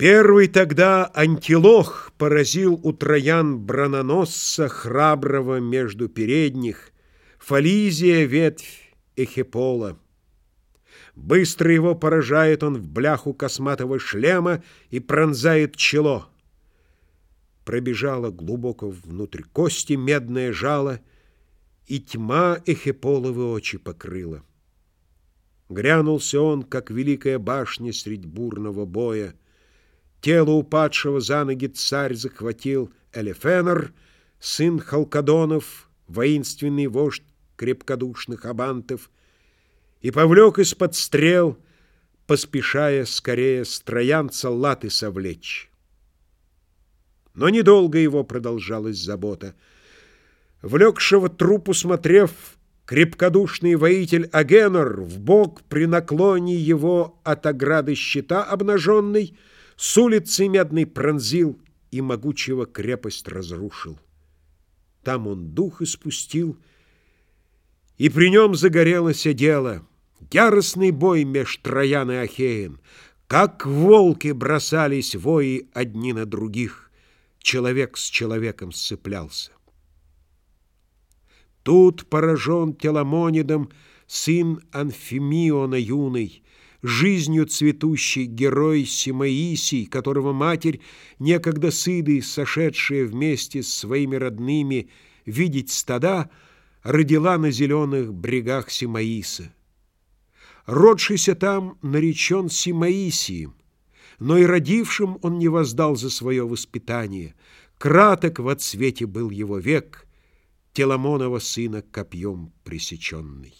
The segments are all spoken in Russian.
Первый тогда антилох поразил у троян брононосца храброго между передних, Фализия ветвь Эхепола. Быстро его поражает он в бляху косматого шлема и пронзает чело. Пробежала глубоко внутрь кости медное жало, и тьма Эхеполовы очи покрыла. Грянулся он, как великая башня средь бурного боя, Тело упадшего за ноги царь захватил Элефенор, сын Халкадонов, воинственный вождь крепкодушных абантов, и повлек из-под стрел, поспешая скорее строянца латы совлечь. Но недолго его продолжалась забота. Влекшего трупу смотрев, крепкодушный воитель Агенор в бок при наклоне его от ограды щита обнаженный — с улицы медный пронзил и могучего крепость разрушил. Там он дух испустил, и при нем загорелось дело. Яростный бой меж Троян и Ахеем, как волки бросались вои одни на других, человек с человеком сцеплялся. Тут поражен Теламонидом сын Анфимиона юный, жизнью цветущий герой Симаисий, которого матерь, некогда сыды, сошедшая вместе с своими родными видеть стада, родила на зеленых брегах Симаиса. Родшийся там наречен Симаисием, но и родившим он не воздал за свое воспитание. Краток в отсвете был его век, Теламонова сына копьем пресеченный.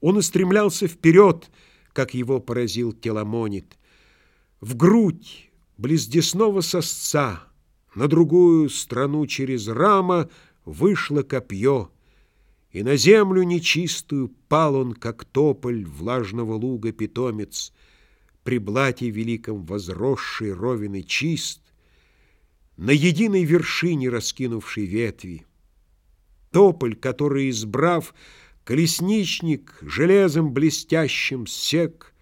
Он устремлялся вперед, как его поразил Теламонит, в грудь, близ десного сосца, на другую страну через рама вышло копье, и на землю нечистую пал он, как тополь влажного луга питомец, при блате великом возросший ровен и чист, на единой вершине раскинувшей ветви. Тополь, который, избрав, Колесничник железом блестящим сек,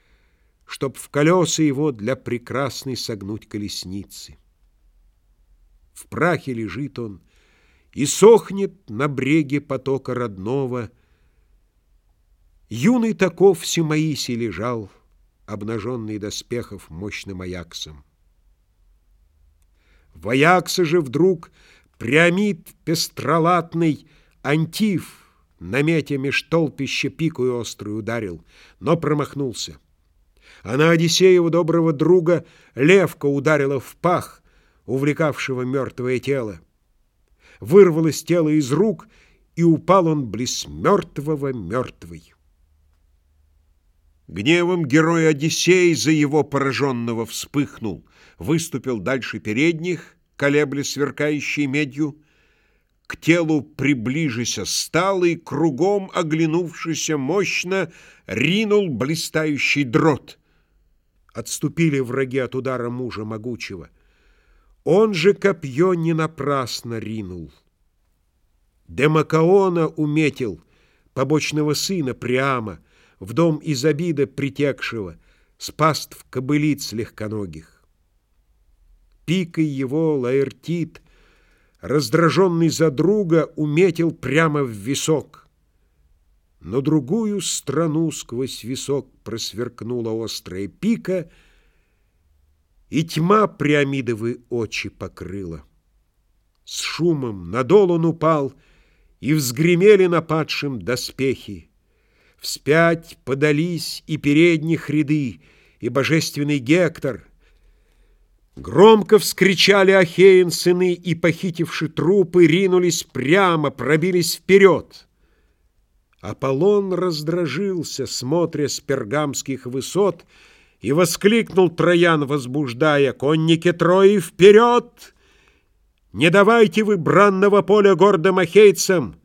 Чтоб в колеса его для прекрасной согнуть колесницы. В прахе лежит он и сохнет на бреге потока родного. Юный таков Симаиси лежал, обнаженный доспехов мощным аяксом. В аякса же вдруг приамид пестролатный Антиф — на мете меж толпища пикую острую ударил, но промахнулся. А на Одиссеева доброго друга левка ударила в пах, увлекавшего мертвое тело. Вырвалось тело из рук, и упал он близ мертвого мертвый. Гневом герой Одиссей за его пораженного вспыхнул, выступил дальше передних, колебля сверкающей медью, к телу приближися стал и, кругом оглянувшися мощно, ринул блистающий дрот. Отступили враги от удара мужа могучего. Он же копье не напрасно ринул. Демакаона уметил, побочного сына Приама, в дом Изобида притекшего, спаст в кобылиц легконогих. Пикой его Лаэртит раздраженный за друга, уметил прямо в висок. Но другую страну сквозь висок просверкнула острая пика, и тьма Приамидовы очи покрыла. С шумом надол он упал, и взгремели на падшем доспехи. Вспять подались и передних ряды, и божественный Гектор — Громко вскричали Ахеин сыны, и, похитивши трупы, ринулись прямо, пробились вперед. Аполлон раздражился, смотря с пергамских высот, и воскликнул Троян, возбуждая, «Конники Трои, вперед! Не давайте вы бранного поля гордым ахейцам!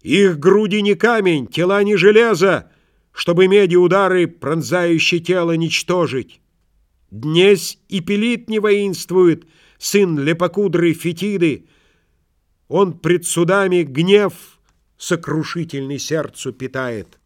Их груди не камень, тела не железо, чтобы меди удары, пронзающие тело, ничтожить!» Днесь и пилит не воинствует, сын лепокудрой Фетиды. Он пред судами гнев сокрушительный сердцу питает.